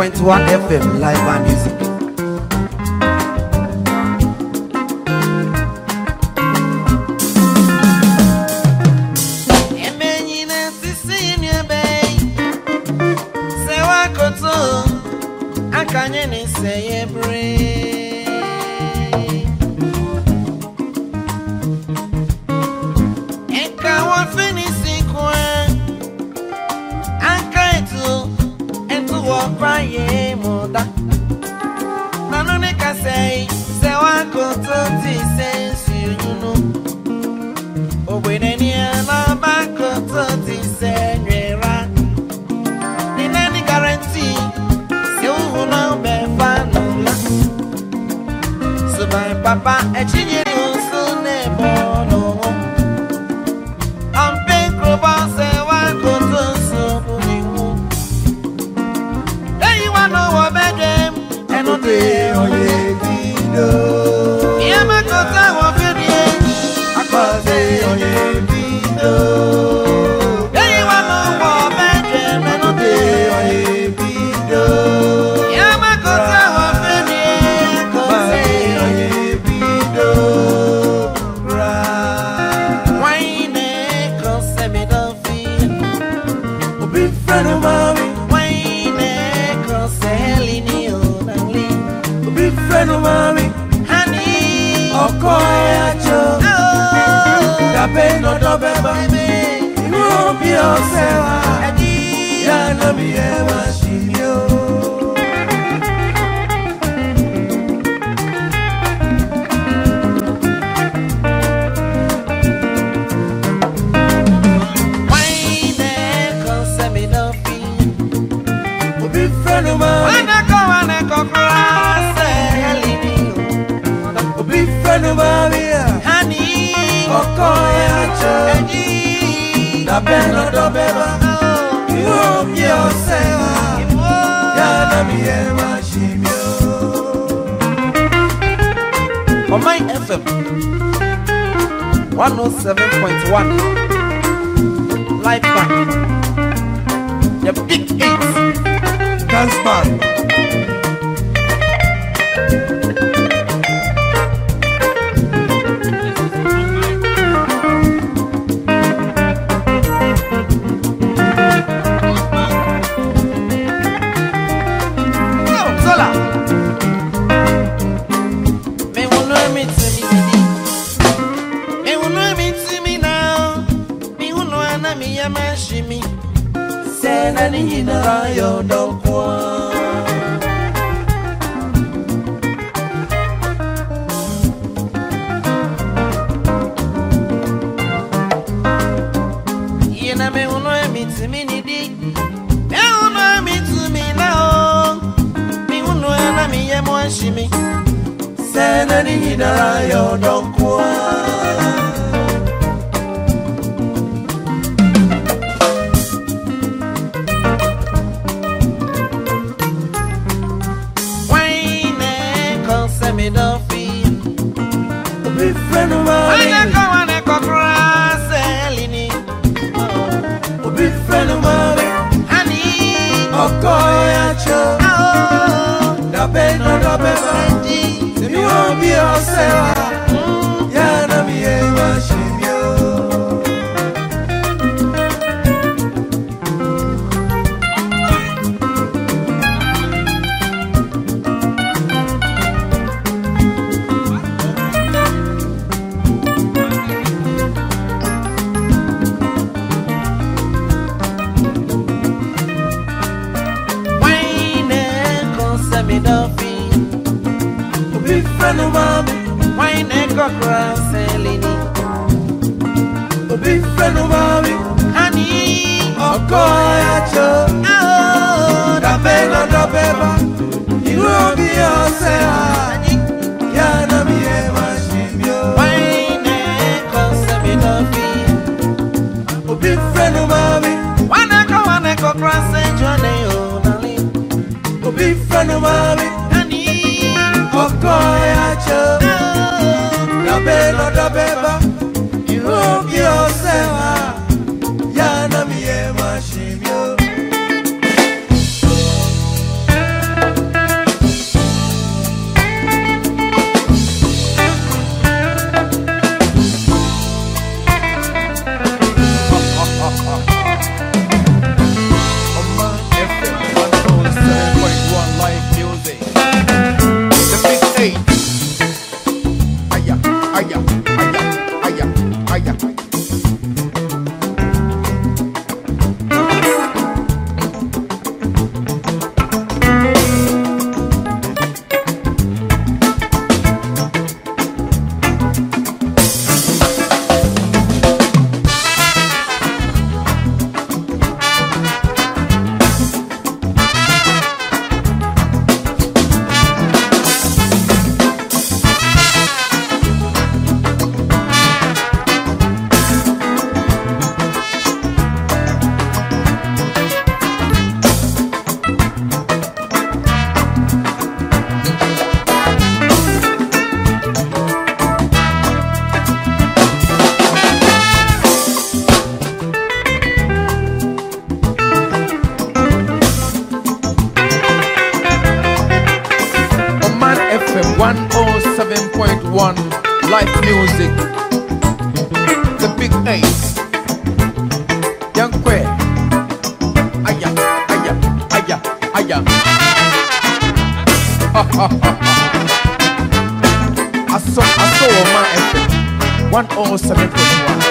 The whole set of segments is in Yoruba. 101.1 FM live and music. papa, and she Apeno dobeba Iwo mye osewa Yana miye mashimyo Omai FM 107.1 Life band The Big Eight Dance Band and know mi. Èmi ò bí Oh seven FM one.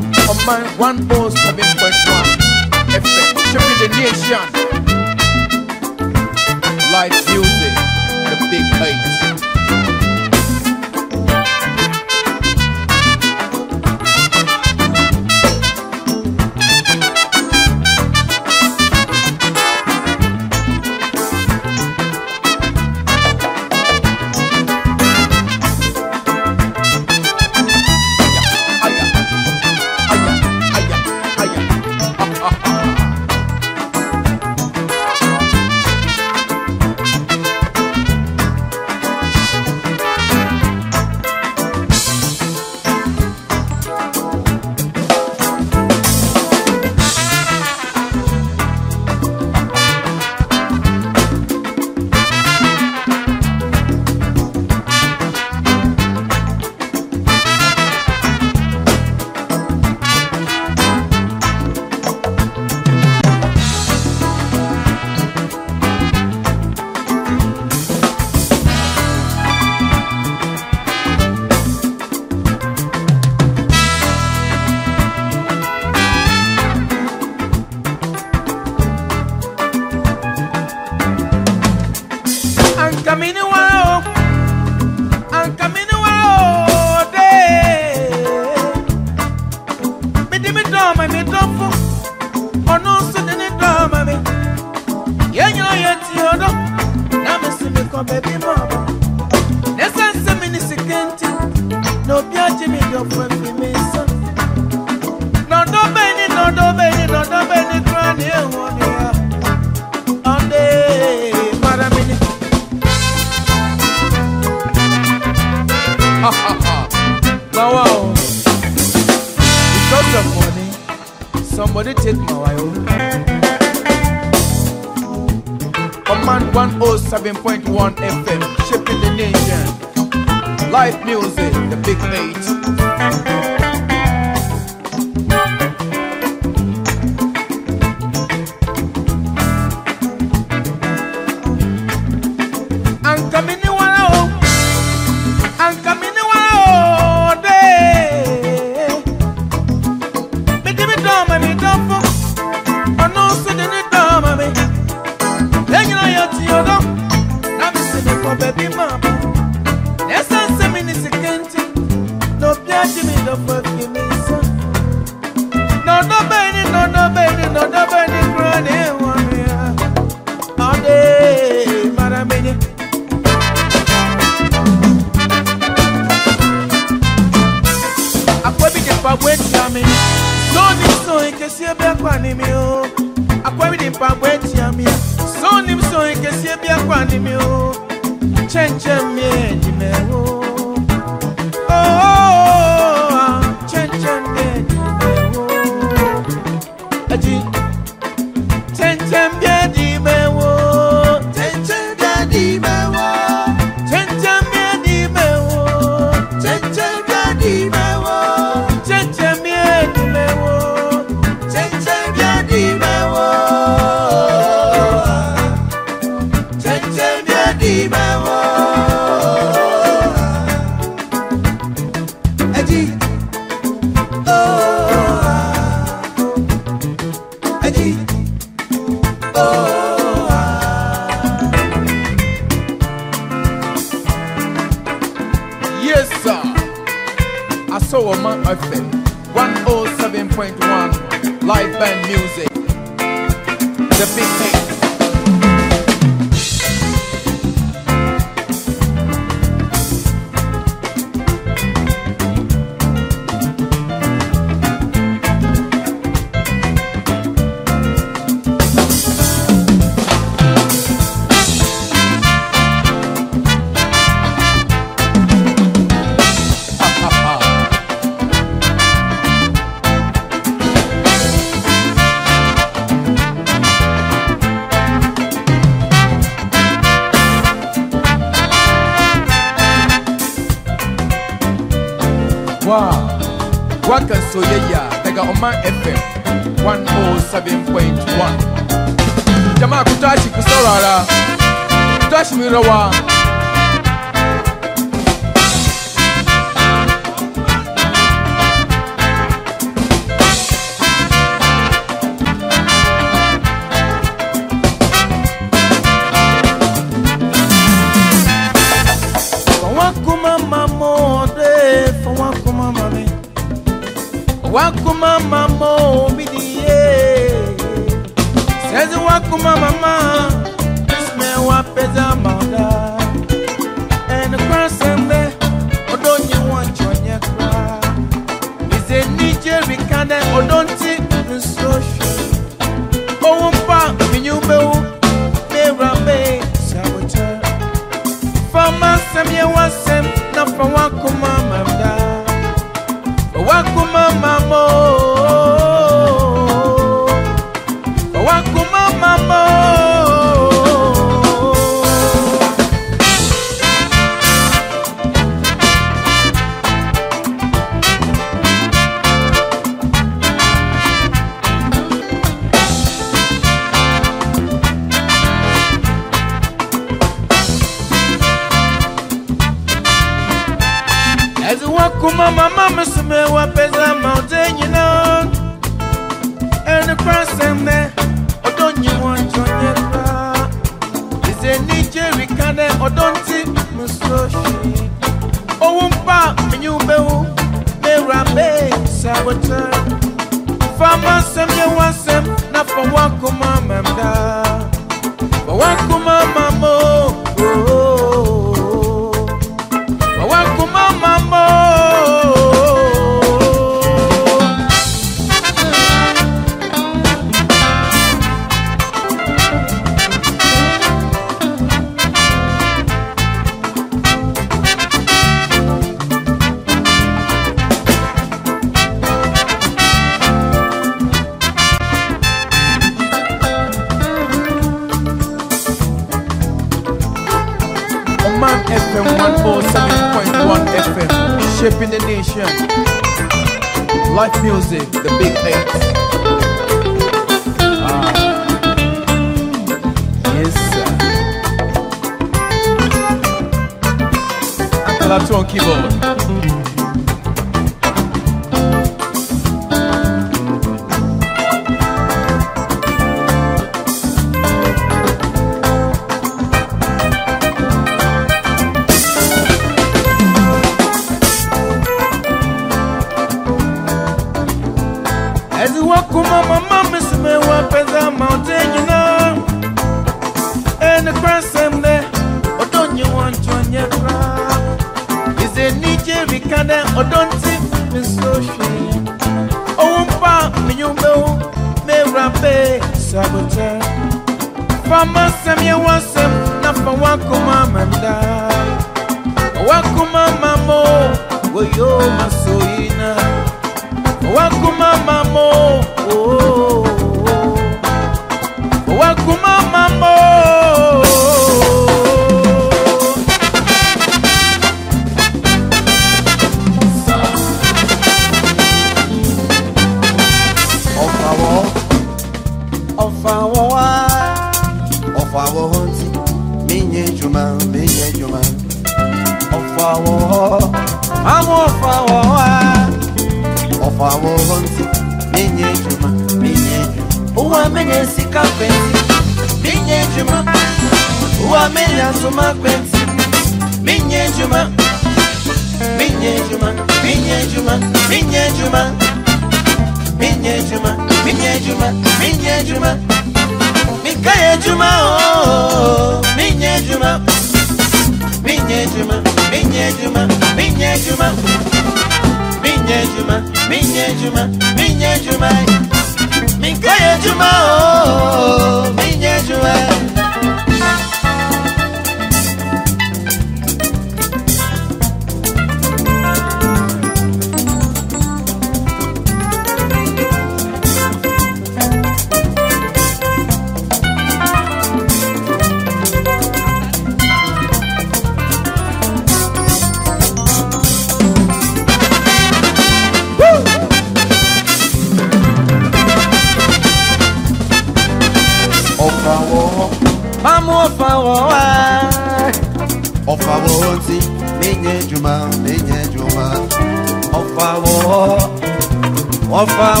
Ó,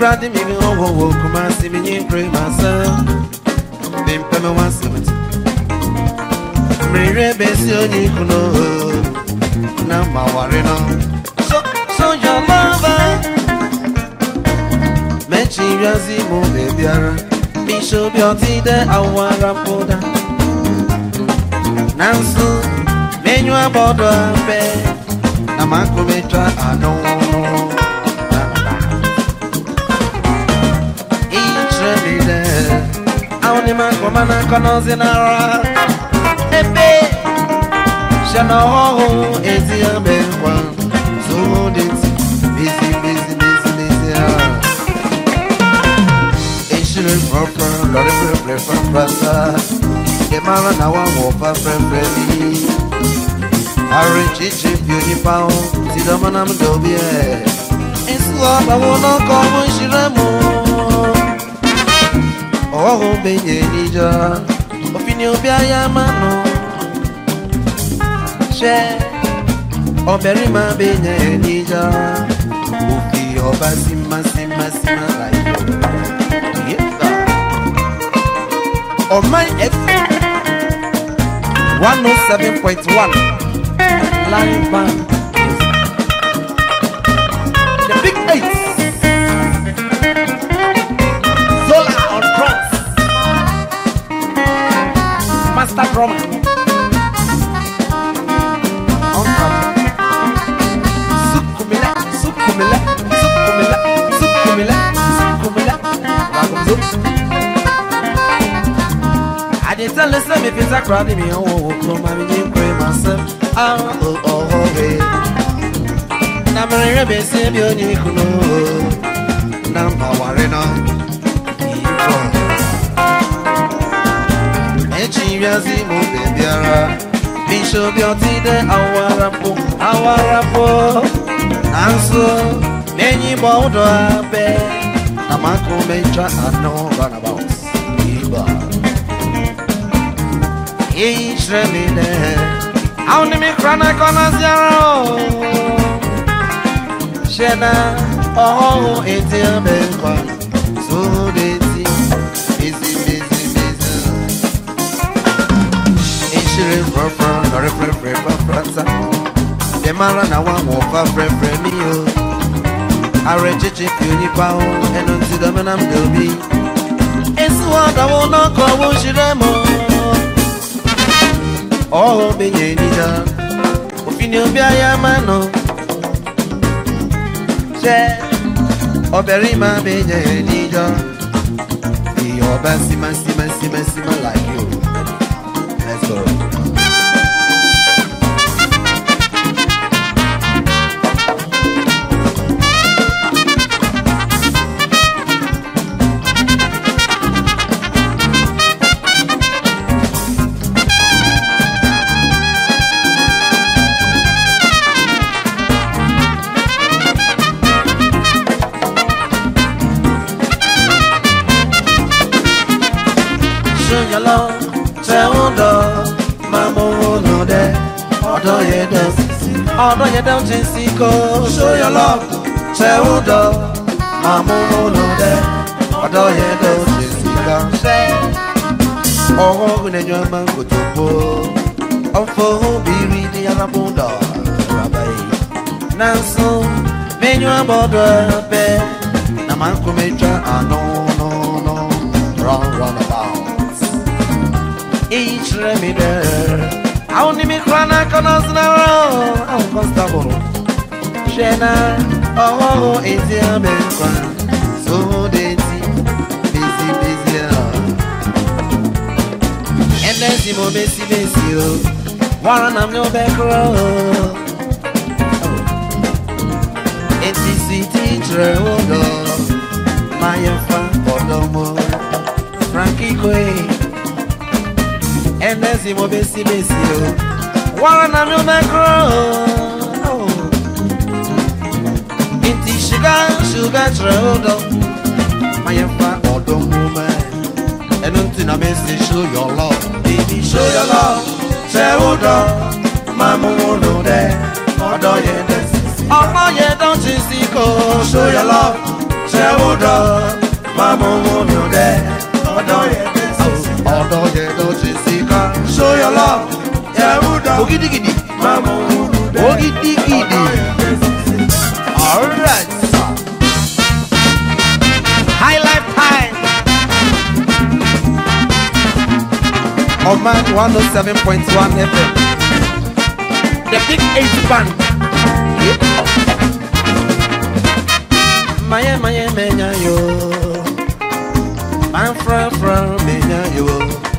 brother, me be on one walk, my see me in pray myself. Been pay me one seventy. Me rebels, you need to know. Now my worry now. So, so your lover. Me chiriazi mo baby ara. Me show beauty the awara poda. Nansu, me nyua bodo ape. Amakumetra anono. anyị ma nkụma na nkọnọzi na ara ebe shana ọhụ ezi ebe nkwa zụrụ dị ntị bezi bezi bezi bezi ha eshiri pre pre, pre pre sa. mara na nwa nwụ pre pre bi arị chichi bi onye pahụ si dọma na mdobi e esi ọgbawo n'ọkọ ọmụ nshiri mụ ọwọ́ obìnye níjọ òfin obi aya mánu ṣe ọbẹ̀rin máa bẹ̀yẹ níjọ òkè ọba símásímásímá láyé ọmọ ẹ̀fọ́ one oh seven point one live band the big eight. promise me. On time. Sukumila, sukumila, sukumila, sukumila, sukumila. to. I did not us if it's a crowd in i oh, come on, you pray myself. Ah, oh, oh, oh, hey. Namara rebe se bi oni kuno. wiazi mụte bịara Misho bịọtide awarapụ awarapụ Na nso menyi gba ụdọ abe namako maka anọ runabout iba. Iyi chere mine Ahụ n'ime krana kọna zịara ooo Shena ọhụrụ eti ebe nkwana frere frọfrọ lọrẹ frẹfrẹ frọfrọ sa dem ara na wa wọ fa frẹfrẹ mi o ààrẹ chichi fi onípa o ẹnu ti dọmínà mi oh, èsì wọn dàwọ náà kọ owó ṣẹlẹ mọ ọhún oh, yẹn níjà òfin ni obi ayé máa nà ṣe ọbẹ̀rin máa mi yẹn níjà ìyọba símásímásímásímá like you. Let's go. ọdọ yẹn dẹ́hùn ti ń sí kó. show your love ṣe ń dọ̀ máa mú lò dẹ́ ọdọ yẹn dẹ́hùn ti ń sí ká. ọwọ́ ogun ẹjọ́ máa ń kò tó bó ọ̀fọ̀ obìnrin ní alábùdọ̀ bàbá yìí. náà sún mẹ́yìn àbọ̀dọ̀ ẹ̀bẹ̀ náà máa ń kó mẹ́jọ àná run, run rán about. each remedy kwana konos na ro on constaboro shena owo ezi abe kwa so de ti busy busy and then si mo besi besi o wara na mi o be kro eti si ti tre o do maya fa odomo frankie kwe and si mo besi besi o wana meu macro Inti sugar sugar trodo Maya fa odo woman And until I show your love Baby show your love Trodo Mama wono de Odo ye de Ọmọ yẹn dán ṣe sí kò. Show your love, ṣẹ́ ó dán, máa dẹ́, ọ̀dọ́ yẹn dán ṣe Ọ̀dọ́ yẹn dán Show your love, Ogidigidi. Ogidigidi. All right. High lifetime. On my 107.1 FM. The Big Eight Band. Maya, Maya, Menya, man I'm from, from, Menya, yo.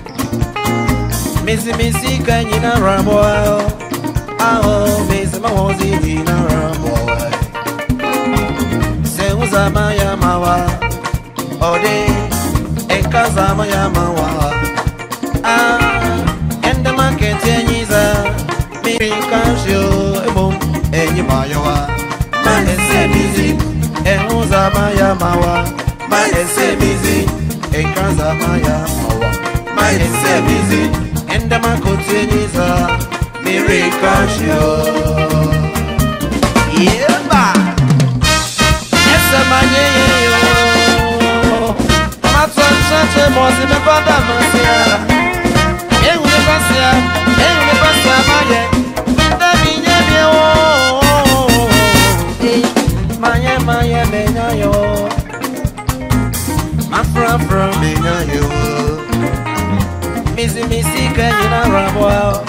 Missy Missy Kanyina Ramboy Aho Missy Mawozi Nina Ramboy Seuza Maya Mawa Ode Ekaza Maya Mawa Ah Enda Market Yenyiza Mikashio Ebom Enyi Mayowa Manese Missy Ehuza Maya Mawa Manese Missy Ekaza Maya Mawa Manese Missy enda makoteniza mirikashio yemba esemanyeyeyo matsontsatse mozi mekwada masia ehune pasia ehune pasia maye ndabinyebiewo maye maye menyayo mafrafra menyayo miss miss ka nyina rabwa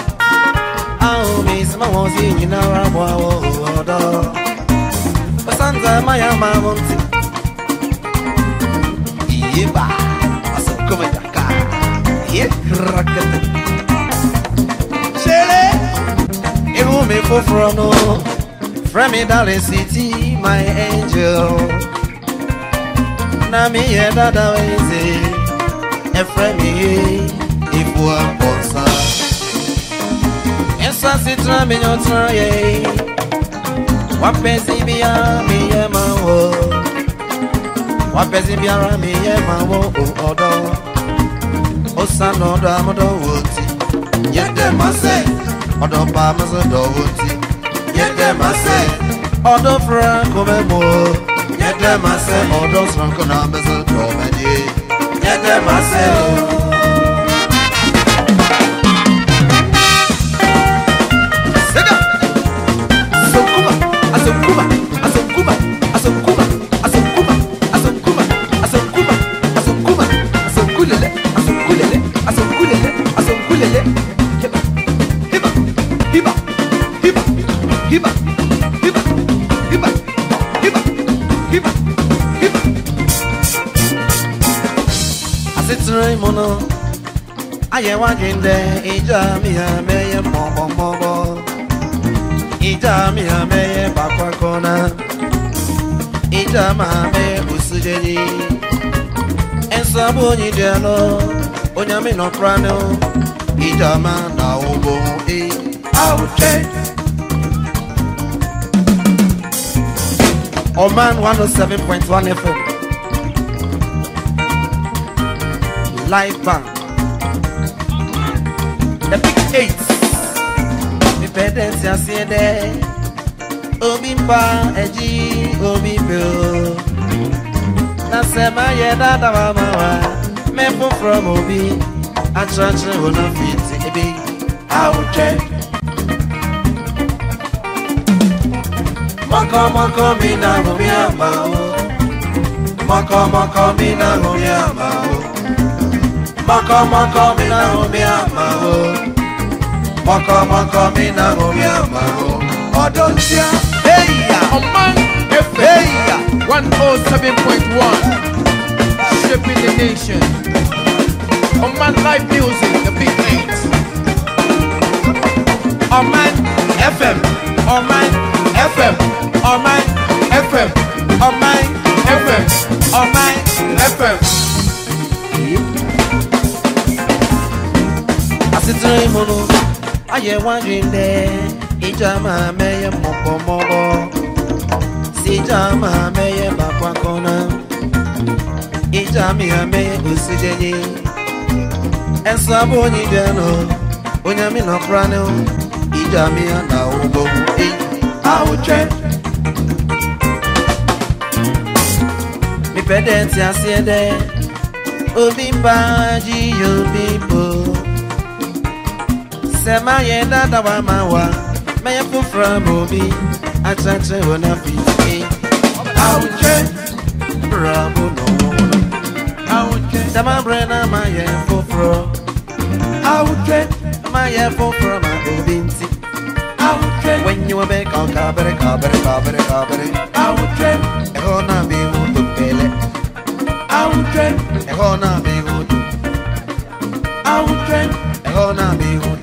Au miss ma wozi nyina rabwa wo oh, odo oh, oh, Basanza maya ma wonti Yeba aso kuma daka Ye rakata Shele Ihu me fofro no Fremi dale city my angel Na mi ye dada weze Efremi ye ibua bonsa Esa sitra minyo traye Wapezi biya miye mawo Wapezi biara miye mawo oh, oh, o odo Osa no do amodo woti Yede mase Odo pa maso do woti Yede mase Odo franko memo Yede mase Odo franko na meso do menye Yede mase Yede oh. mase ayẹwa ginde ijọ mi ha mẹyẹ mọ ọmọ ita mi hame ye bakwa kona ita ma hame usujeni ensabu onyi delo onyami no prano ita ma na obo e auche Oman 107.1 FM Live Bank independence asiede obi mba eji obi mbe o nasema ye dada mama wa mepo from obi akyerɛkyerɛ hɔ na fiti ebi awotwɛ mɔkɔmɔkɔ mi na homi aba o mɔkɔmɔkɔ mi na homi aba o mɔkɔmɔkɔ mi na homi aba o mọ̀kọ̀mọ̀kọ̀ mi nà orí ọ̀mà o ọdún tí a. eya Ọ̀man FM eya one oh seven point one shaping the nation Ọ̀man live music the big eight. Ọ̀man FM Ọ̀man FM Ọ̀man FM Ọ̀man FM Ọ̀man FM. Asitiri munu ayẹwa dwendɛ ijama mɛyɛ mɔkɔmɔbɔ sijama mɛyɛ bakwakɔna ijamia mɛyɛ osidɛnye ɛsabo onyidɛno onyami nɔkrane ijamia nawogbɔ e awotwɛ mipɛ dɛ ntiaseɛ dɛ obi mbaa gyi obi bo sɛ mayɛ dadawa ma wa I foforɔ ma obi akyerɛkyerɛ wɔ na fiti awotwe brɛ mo no awotwe sɛ mabrɛ na mayɛ foforɔ awotwe mayɛ foforɔ ma obi nti awotwe when you were back on cabere cabere cabere cabere awotwe ɛhɔ na mi ho to pele awotwe ɛhɔ na mi ho to awotwe ɛhɔ na mi ho to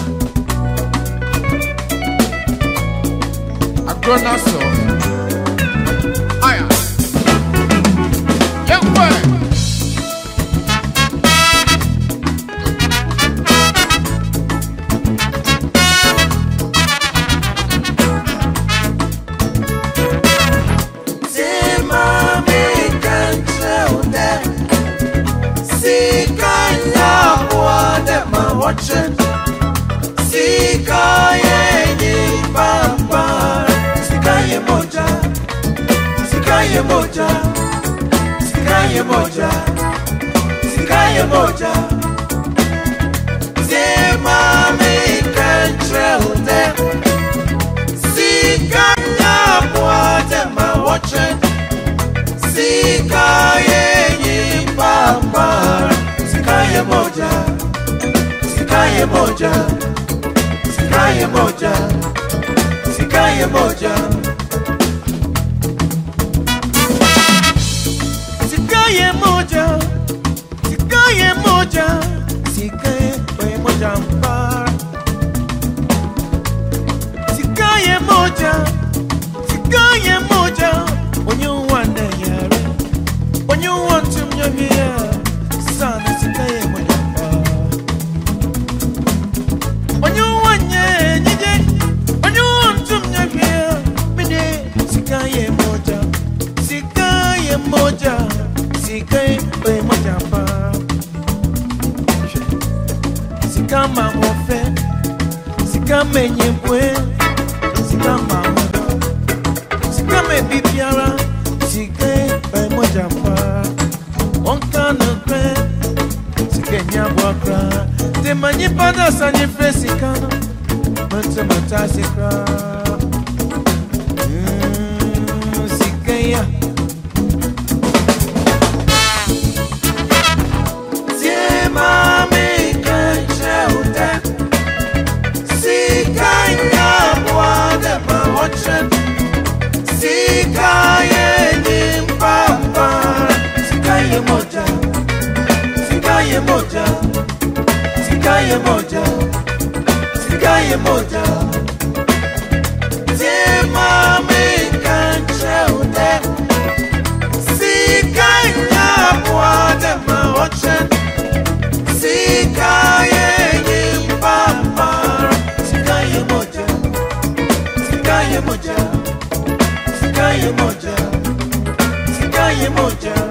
coração moja, sikae moja, simame ikantre une, sikanya mwate mawoche, sikaye nyimbambara, sikae moja, sikae moja, sikae moja, sikae moja, sikae moja. sikama ngofe sikame nyebwe sikama ngodo sikame bibiara sike paimoja pa onkana kwe sike nyabwakra temanyipada sanyefe sikana matemata sikra mm, sikeya Sikaye moja, sikaye moja, sikaye moja, sikaye moja. Tema mekanche ude, sikanya bwade maoche, sikaye nyimpamara, sikaye moja, sikaye moja, sikaye moja, sikaye moja.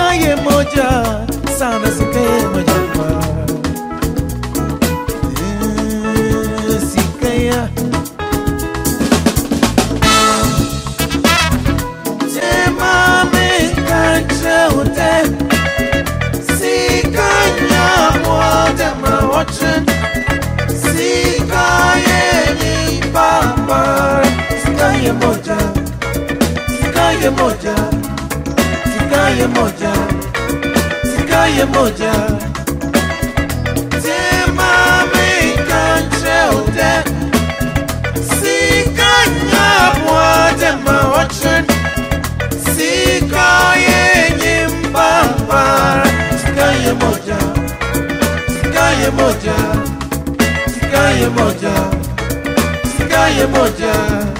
kaye moja sana sikaye majumba sikaya jema mekache ute sikanya mwote mawochen sikaye ni papa sikaye moja sikaye moja Sikaye moja, sikaye moja Timami kanche ude Sikanya mwade mawachun Sikaye nyimba mbara Sikaye moja, sikaye moja Sikaye moja, sikaye moja, sikaye moja.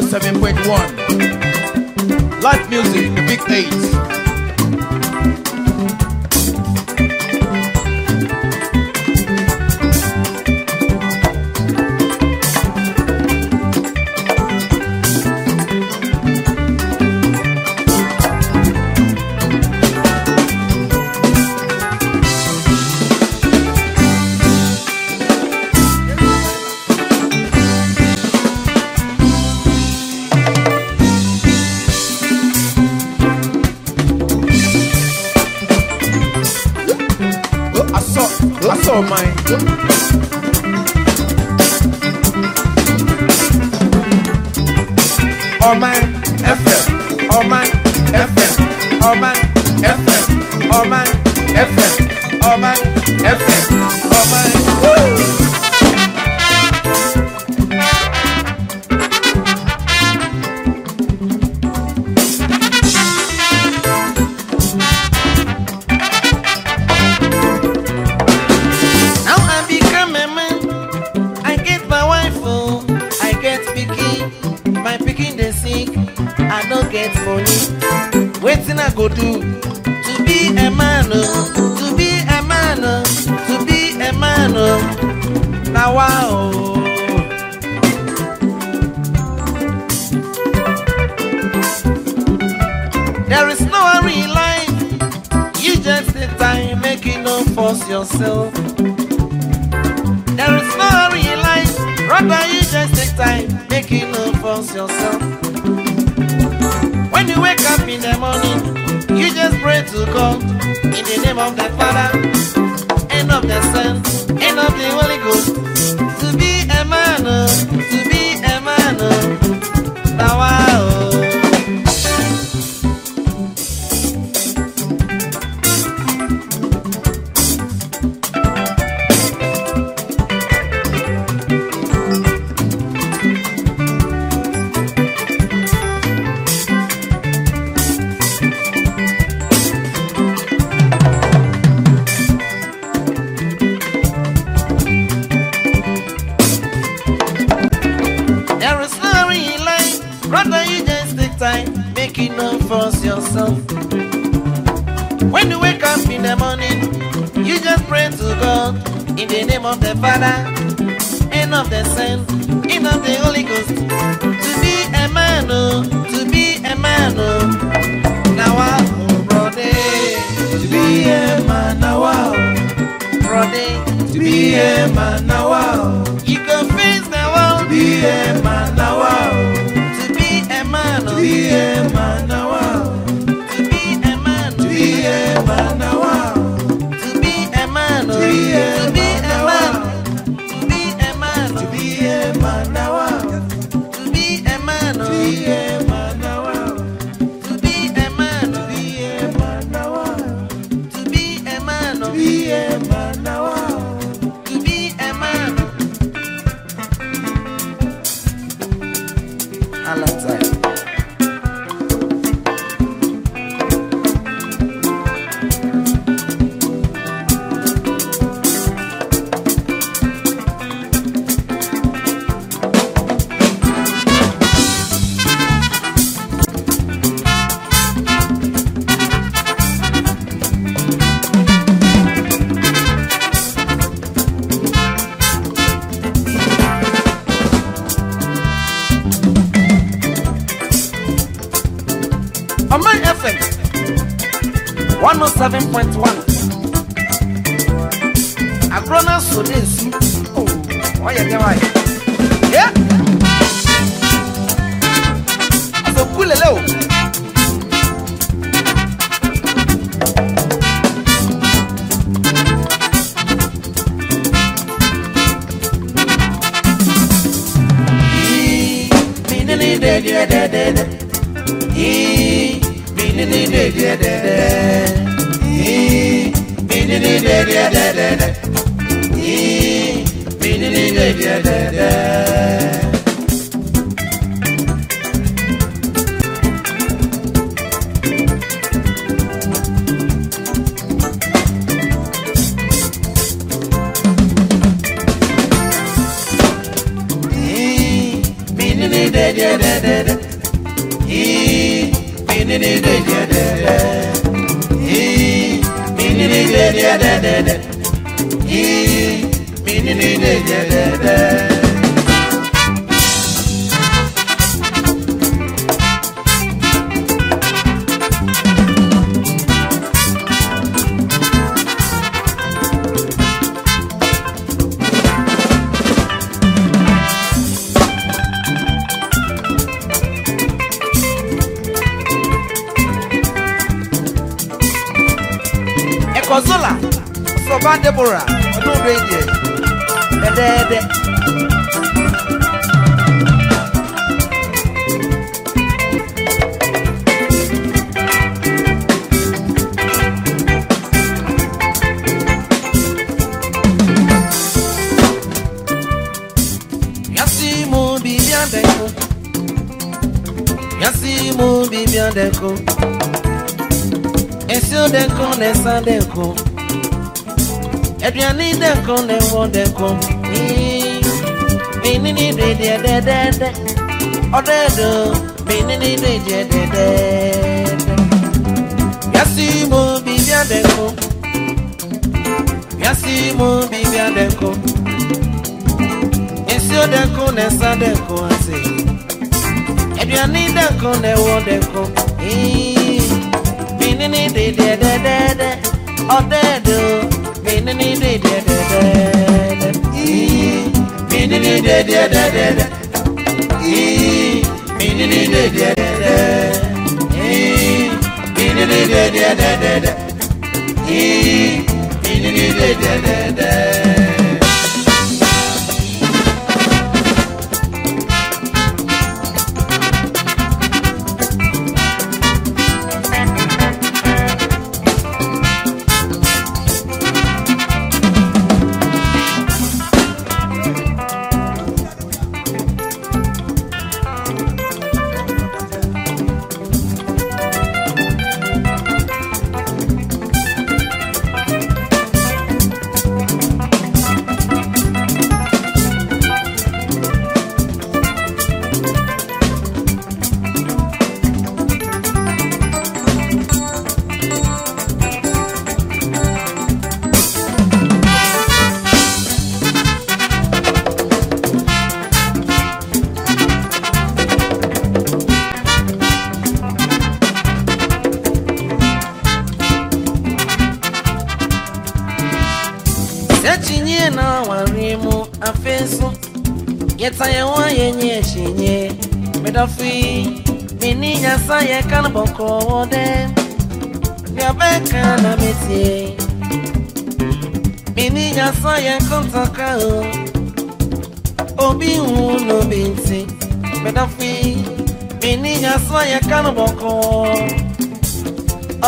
107.1. Live music, the big eight. de de de. Deborah, I don't read it. Dede. Yasi mu bibi adeko. Yasi mu bibi adeko. Esi aduane dɛnkɔn dɛnkɔn dɛnkɔn mini ni do ediɛ dɛdɛdɛ ɔdɛ do mini ni do ediɛ dɛdɛdɛ yasi mo bi bibi adɛnkɔn yasi mo bi bibi adɛnkɔn esio dɛnkɔn nɛsa dɛnkɔn ase aduane dɛnkɔn dɛwɔ dɛnkɔn mini ni do ediɛ dɛdɛdɛ ɔdɛ do. da da da da I remove face. Yet na warimu afeso yɛtayɛwa yɛnyɛ ahyɛnyɛ medɔfe meni nyasa yɛka no bɔkɔɔ dɛ deɛbɛka na metie meni nyasa yɛkontɔka o obi hu no bi nti medɔfe meni nyasa yɛka no bɔkɔɔ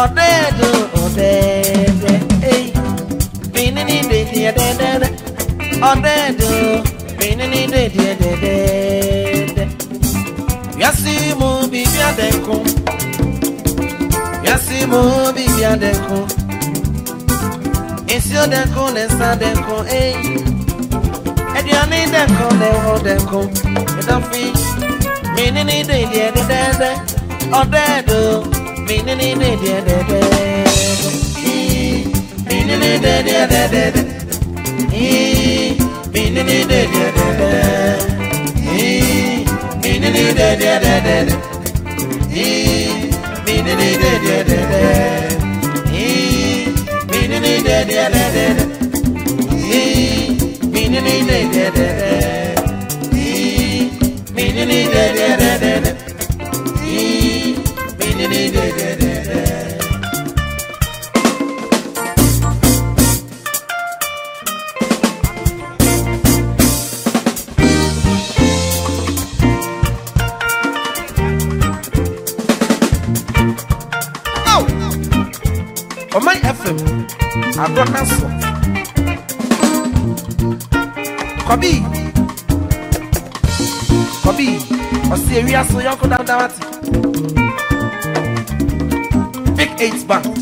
ɔdɛɛdo ɔdɛɛdɛ ei meni ne dedeɛdɛdɛdɛ ọdẹẹdùn mìíní ní dèdè dèdè. Yasi mu bíbí adẹ́kun. Yasi mu bíbí adẹ́kun. Èsì ọdẹkun lè sá dẹkun éyí. Ẹ̀dùn ní dẹkun lè wọ dẹkun. Ìdọ́fin mìíní ní ni dèdè. Ọdẹẹdùn mìíní ní dèdè dèdè. de de de dèdè. ni ni de de de de ni ni ni de de de de de ni ni ni de de de de ni ni ni de de de de de ni ni ni de de de de ni ni ni de de de de de ni ni ni de de de Kobi Kobi ọsí eré aso yọkọ dáadáa wá ti. Big eight band.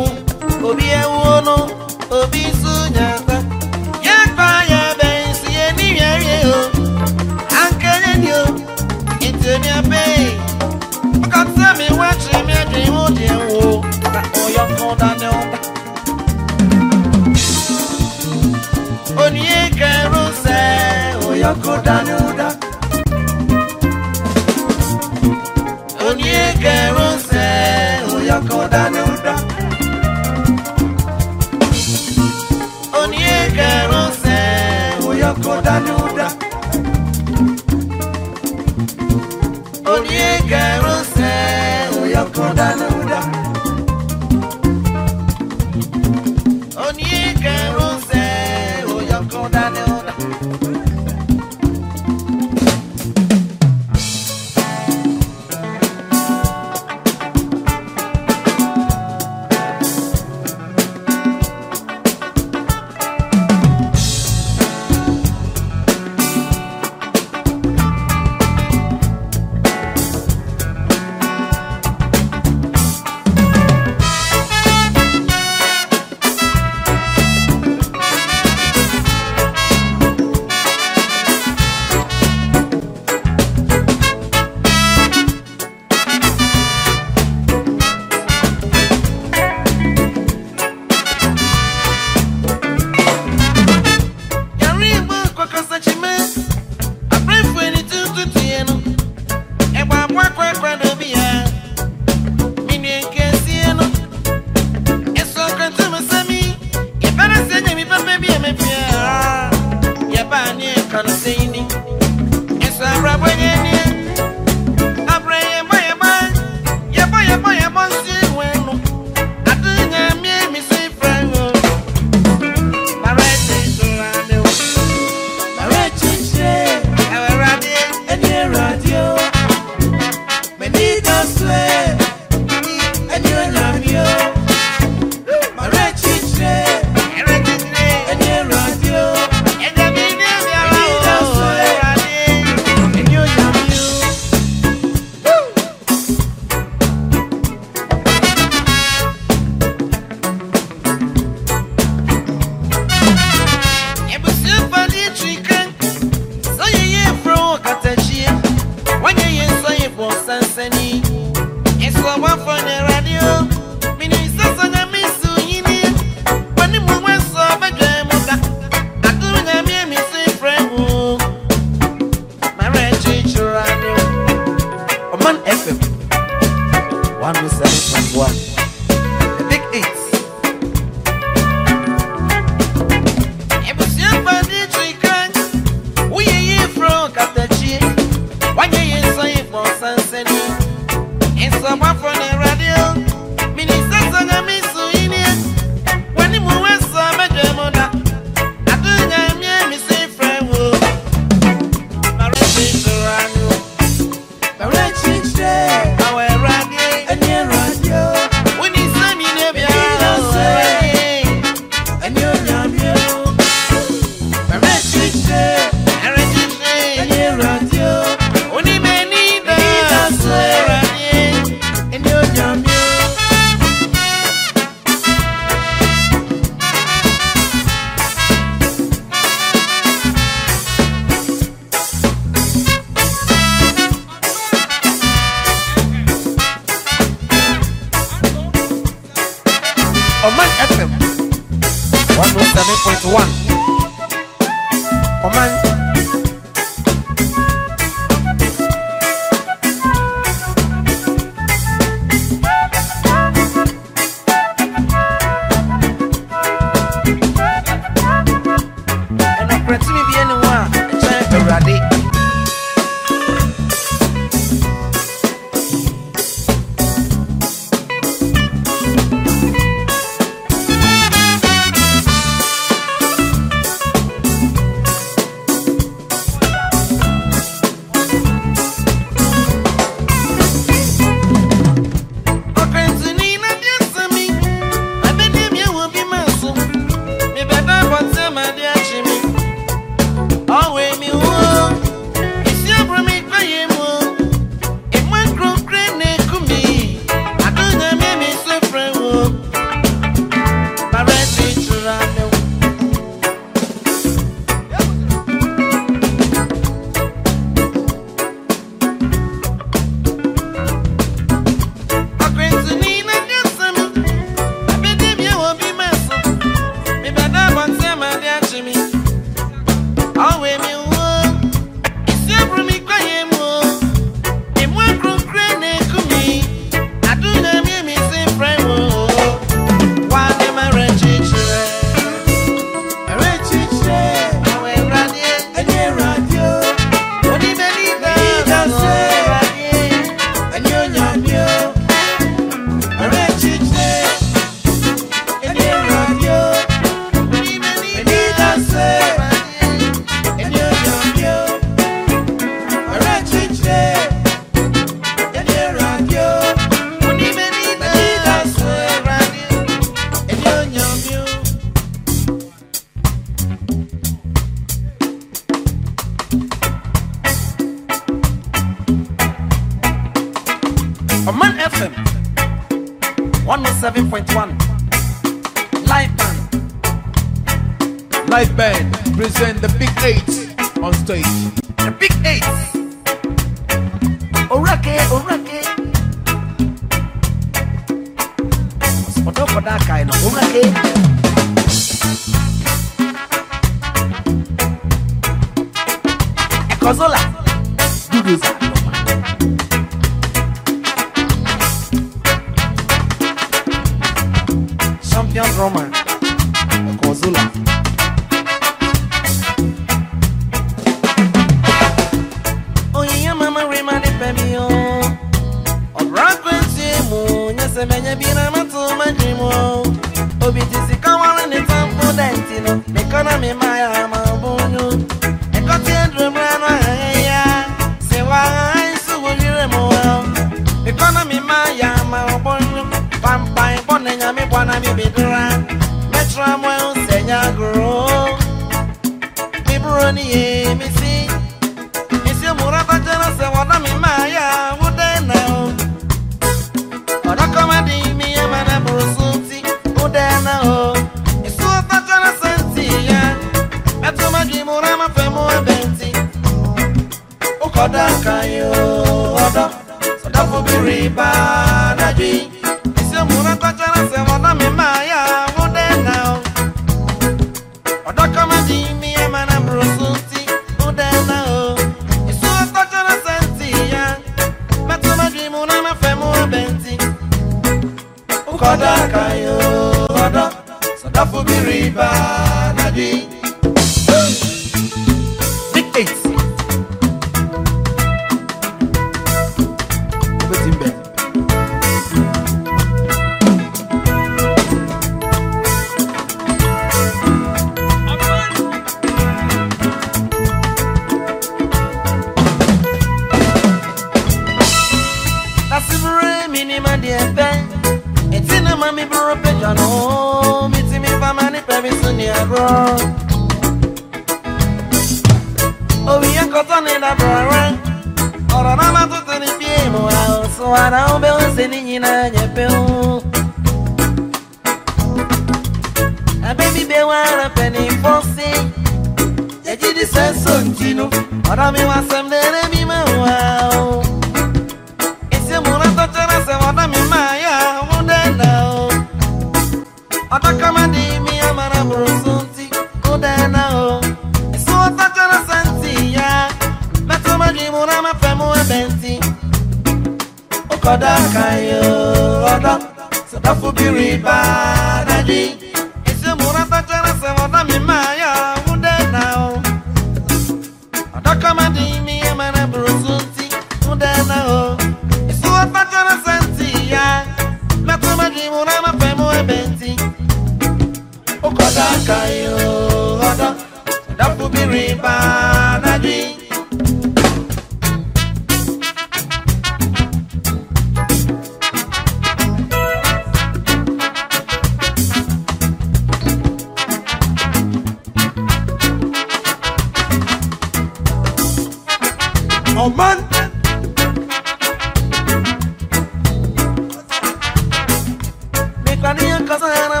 casa era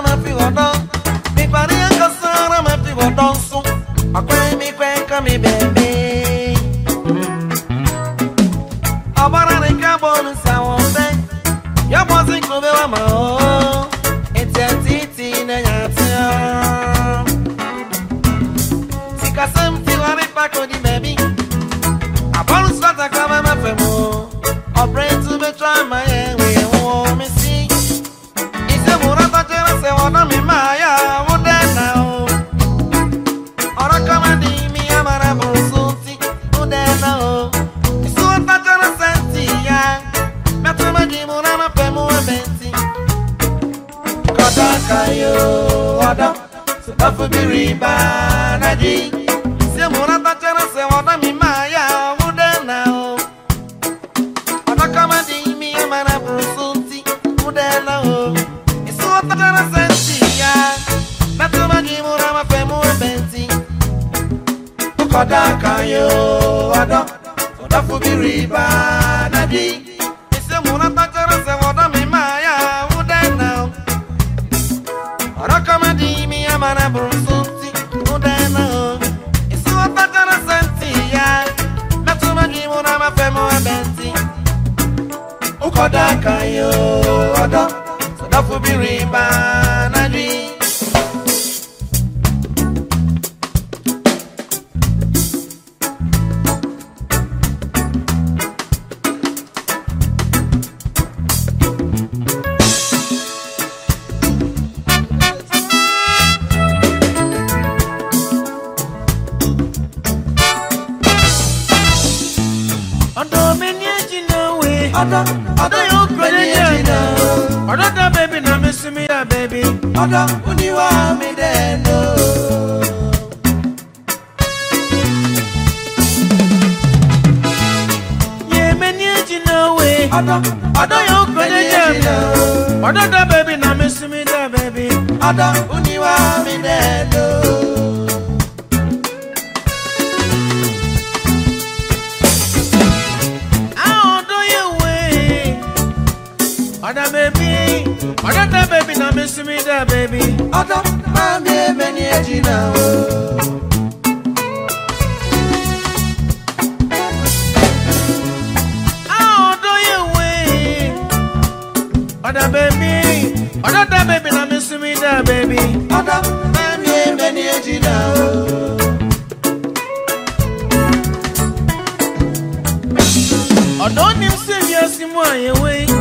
ọdọ ni m sẹ mi asi mu àyẹwò yìí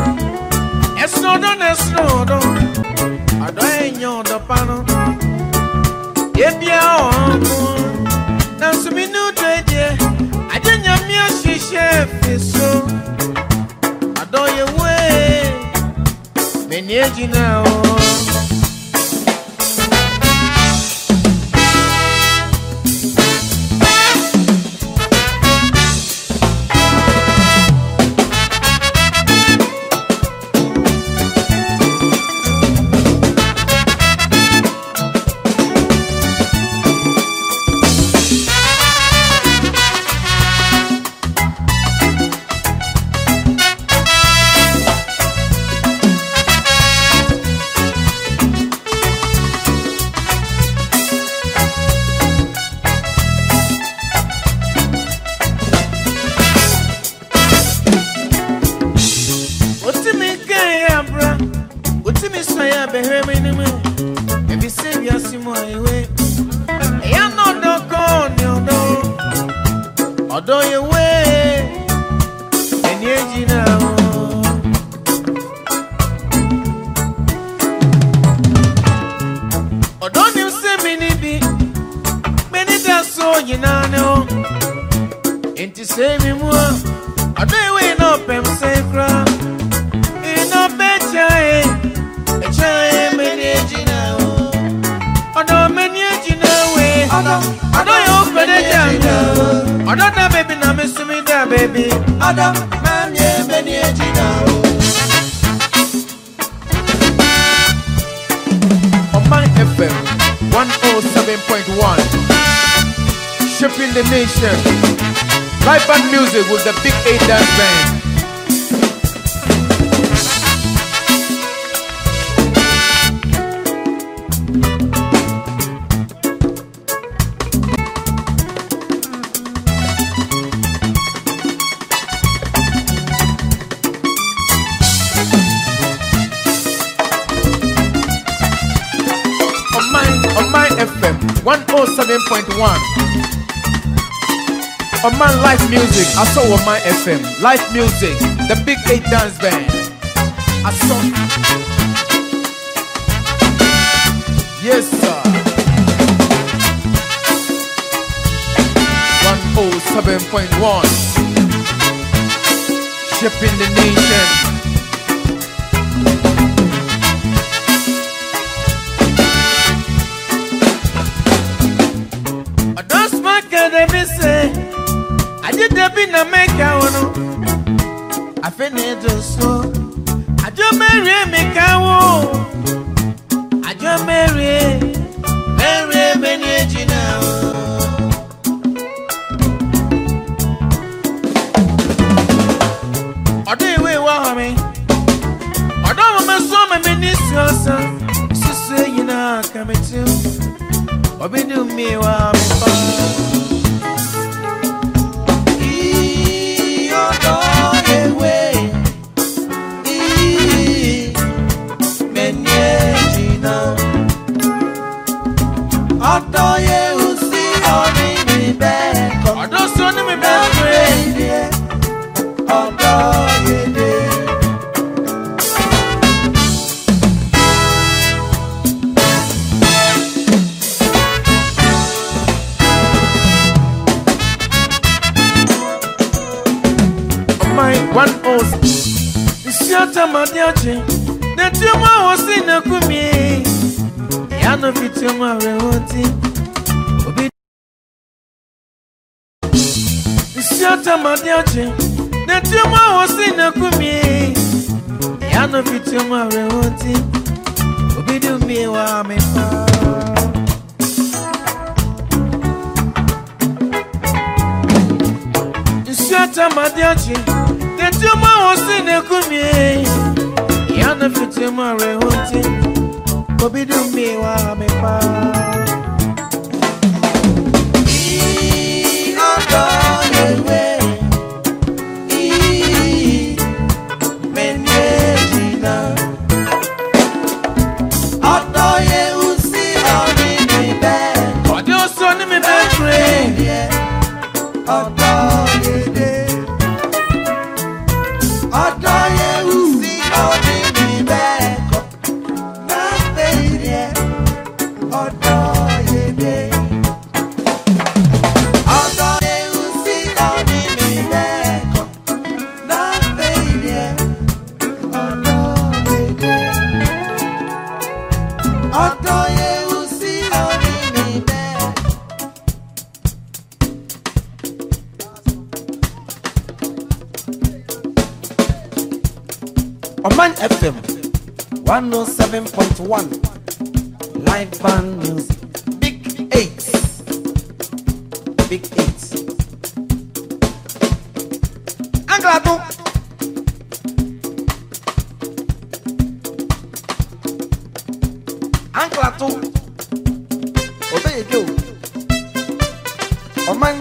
ẹsùn ọdọ náà ẹsùn ọdọ pano ebi ọhọ ọmọ náà sùnmi ní ọdọ ẹdíẹ adéyàmí àṣìṣe fèsò ọdọ yẹwò ẹ mẹni ẹ jìnnà music, I saw on my FM. Live music, the Big Eight Dance Band. I saw. Yes, sir. 107.1. Shipping the nation. A dance si debi na meka wono afe na edo so ajo mere meka wo ajo mere mere meni ejina wo. ọdún ìwé ìwà hàn mi ọdún ọmọ mi sọ ọmọ mi ní sí ọsàn sísè yìí náà kàmi tí ọbí ni mi wà mí pa. anklato obeyedeo ɔman.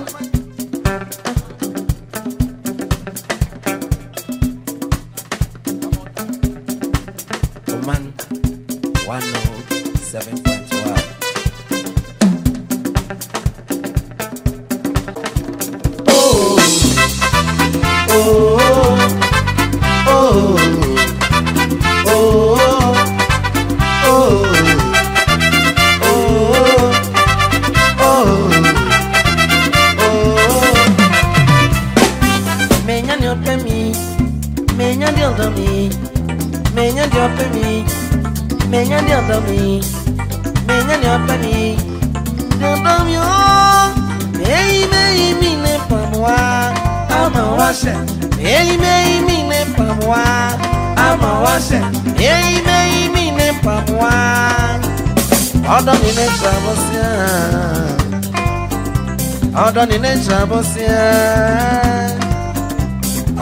ọdọ ni ne nhyira bọ sia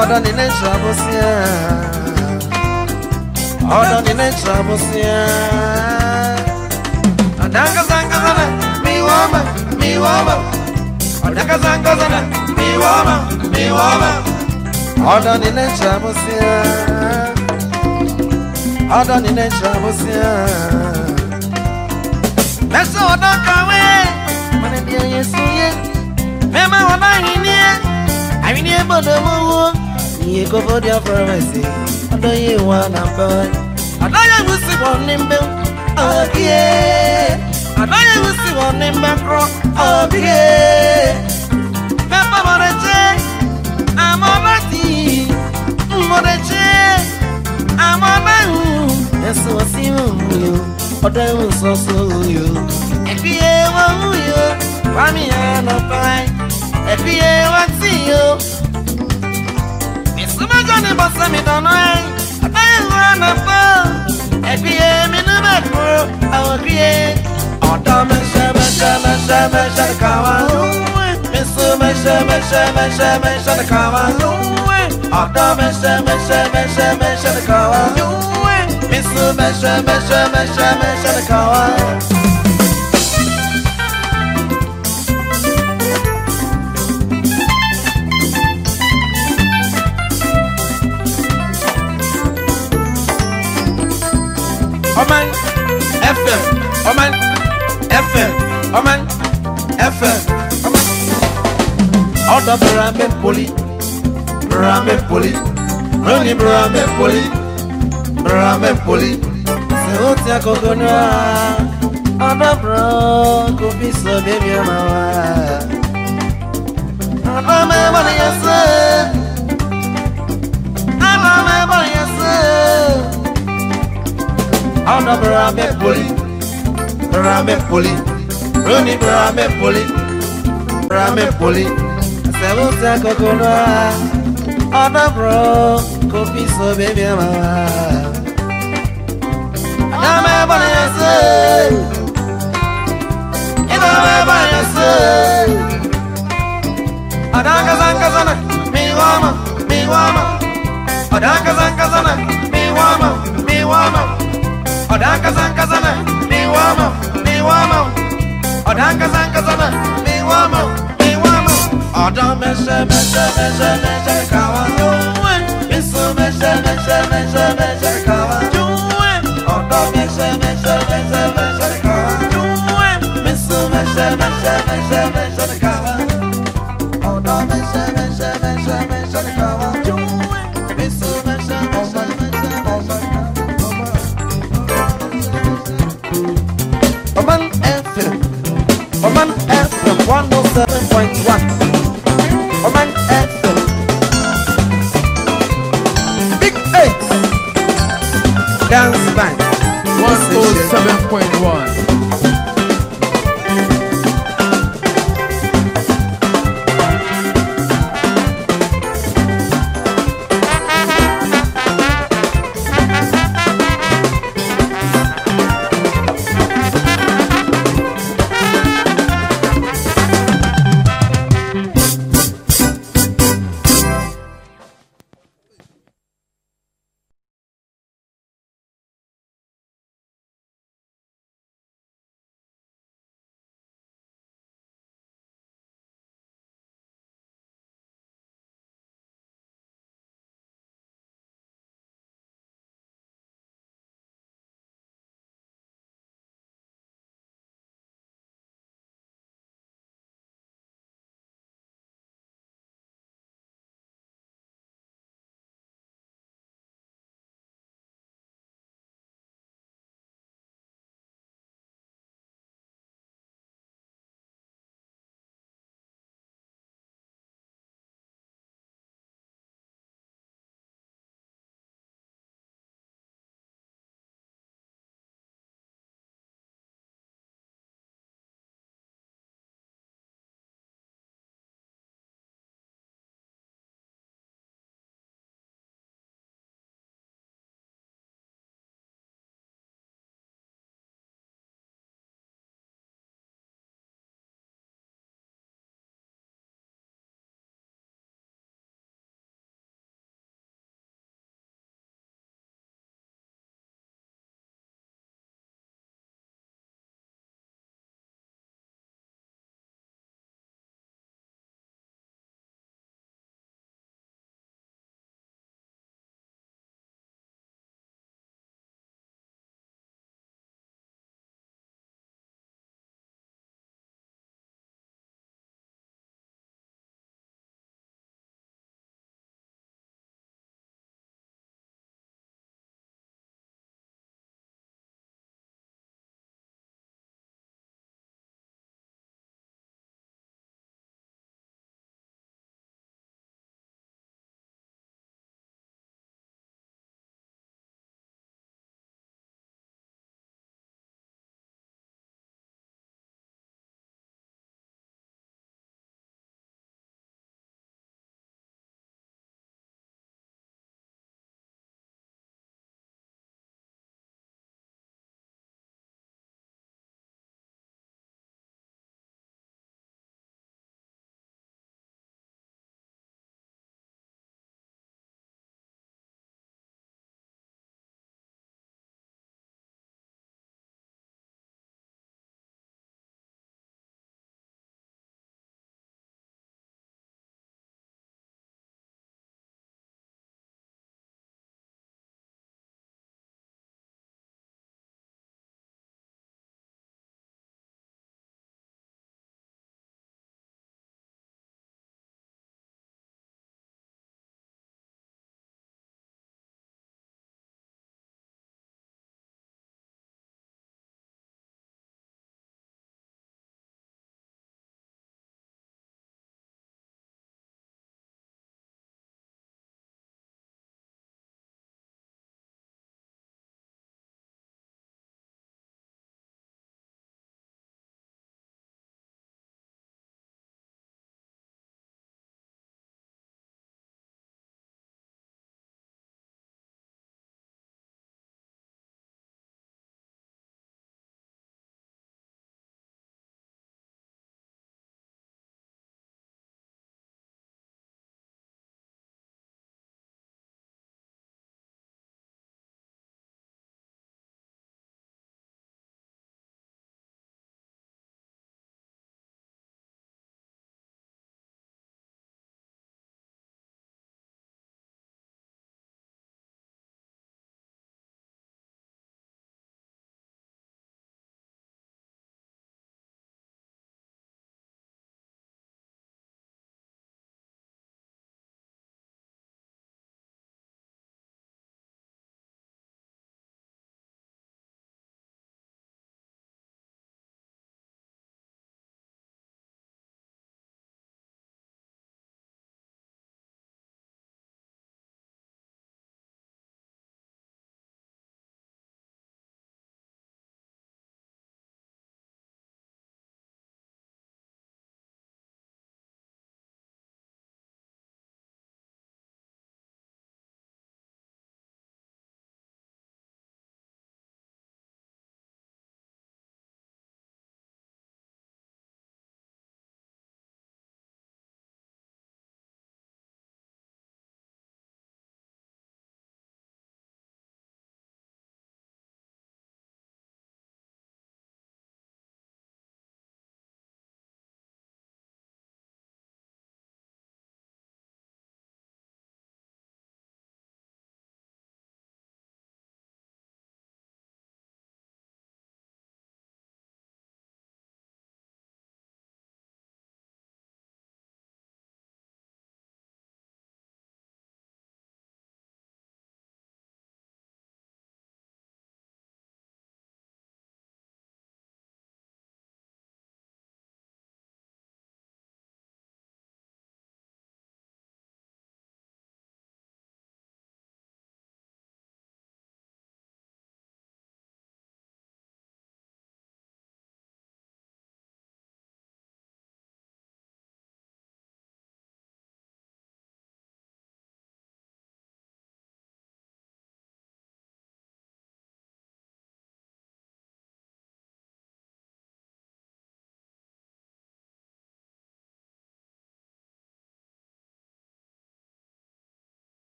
ọdọ ni ne nhyira bọ sia ọdọ ni ne nhyira bọ sia ọdankasa nkasa na mi wọ ọma mi wọ ọma ọdankasa nkasa na mi wọ ọma mi wọ ọma ọdọ ni ne nhyira bọ sia ọdọ ni ne nhyira bọ sia mẹsàn kàwé mọ̀nẹ́bí ẹ̀yẹ sùn yẹn mema wana hinie aminie bodo muwo iye kofo dia promise odo ye wana mpewe odo ye busi woni mbe okie odo ye busi woni mbe kro obie pepa moreche amorati moreche amonahu eso wasimu muyo odo ye musoso yo ebie wo muyo Kwami anọ pai ebi ye wanti yo misuma jani basa mi dono e abaye ngwa na po ebi e, mi na ba kuro awo bi ye Ota mi ṣe mi ṣe mi ṣe mi ṣe kawa misuma ṣe mi ṣe mi ṣe mi ṣe kawa ọdọ mi ṣe mi ṣe mi ṣe mi ṣe kawa misuma ṣe mi ṣe mi ṣe mi ṣe kawa. Oman fm Oman fm Oman fm Oman. ọ̀dọ̀ bẹ̀rẹ̀ amẹ́ poli bẹ̀rẹ̀ amẹ́ poli lónìí bẹ̀rẹ̀ amẹ́ poli bẹ̀rẹ̀ amẹ́ poli. sèwọ́n ti àkọ́kọ́ náà ọ̀dọ̀ bẹ̀rẹ̀ kò fi sọ bébí ọmọ wa. ọ̀dọ̀ mẹ́wàá ni yẹn sẹ́ẹ̀. ọ̀dọ̀ mẹ́wàá. ọ̀nà bẹ̀rẹ̀ abẹ́ poli bẹ̀rẹ̀ abẹ́ poli lónìí bẹ̀rẹ̀ abẹ́ poli bẹ̀rẹ̀ abẹ́ poli sẹ́wọ́n sẹ́ kókó náà ọ̀nà bẹ̀rẹ̀ kò fi so bébí ẹ̀ máa wá. ọ̀nà bẹ̀rẹ̀ bọ̀lẹ̀ yẹn sè é ìbá bẹ̀rẹ̀ bọ̀lẹ̀ yẹn sè é ọ̀nà kazan kazan mi wá ma mi wá ma ọ̀nà kazan kazan mi wá ma mi wá ma. odanka zankazana ni wamo ni wamo odanka zankazana ni wamo ni wamo odan mesze mesze mesze mesze kawa juwe misu mesze mesze mesze mesze kawa juwe odan mesze mesze mesze mesze kawa juwe misu mesze mesze mesze mesze kawa 会迎光